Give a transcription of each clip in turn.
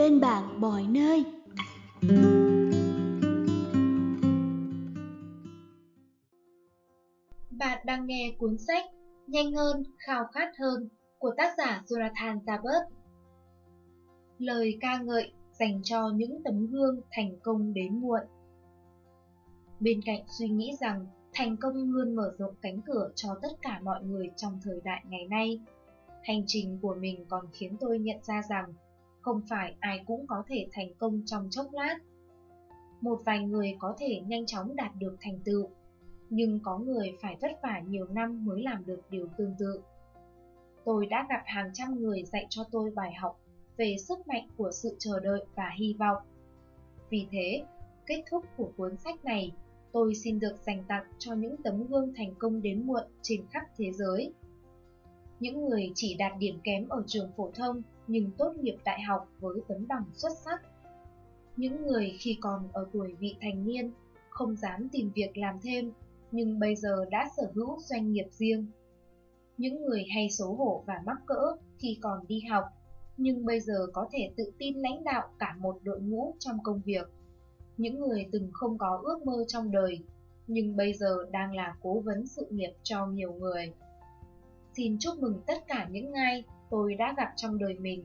bên bạn mọi nơi. Bạn đang nghe cuốn sách Nhanh hơn, khao khát hơn của tác giả Jonathan Zabert. Lời ca ngợi dành cho những tấm gương thành công đến muộn. Bên cạnh suy nghĩ rằng thành công luôn mở rộng cánh cửa cho tất cả mọi người trong thời đại ngày nay, hành trình của mình còn khiến tôi nhận ra rằng không phải ai cũng có thể thành công trong chốc lát. Một vài người có thể nhanh chóng đạt được thành tựu, nhưng có người phải vất vả nhiều năm mới làm được điều tương tự. Tôi đã gặp hàng trăm người dạy cho tôi bài học về sức mạnh của sự chờ đợi và hy vọng. Vì thế, kết thúc của cuốn sách này, tôi xin được dành tặng cho những tấm gương thành công đến muộn trên khắp thế giới. Những người chỉ đạt điểm kém ở trường phổ thông nhưng tốt nghiệp đại học với tấm bằng xuất sắc. Những người khi còn ở tuổi vị thành niên không dám tìm việc làm thêm, nhưng bây giờ đã sở hữu doanh nghiệp riêng. Những người hay xấu hổ và mắc cỡ khi còn đi học, nhưng bây giờ có thể tự tin lãnh đạo cả một đội ngũ trong công việc. Những người từng không có ước mơ trong đời, nhưng bây giờ đang là cố vấn sự nghiệp cho nhiều người. Xin chúc mừng tất cả những ai tôi đã gặp trong đời mình.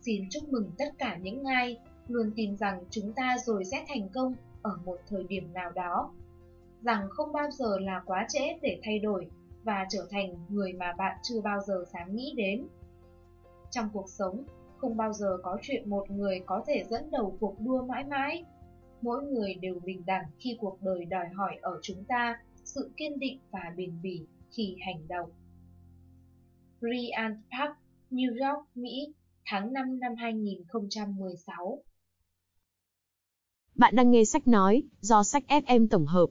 Xin chúc mừng tất cả những ai luôn tin rằng chúng ta rồi sẽ thành công ở một thời điểm nào đó. Rằng không bao giờ là quá trễ để thay đổi và trở thành người mà bạn chưa bao giờ dám nghĩ đến. Trong cuộc sống, không bao giờ có chuyện một người có thể dẫn đầu cuộc đua mãi mãi. Mỗi người đều bình đẳng khi cuộc đời đòi hỏi ở chúng ta sự kiên định và bền bỉ khi hành động. Bryant Park New York, Mỹ, tháng 5 năm 2016. Bạn đang nghe sách nói do sách FM tổng hợp.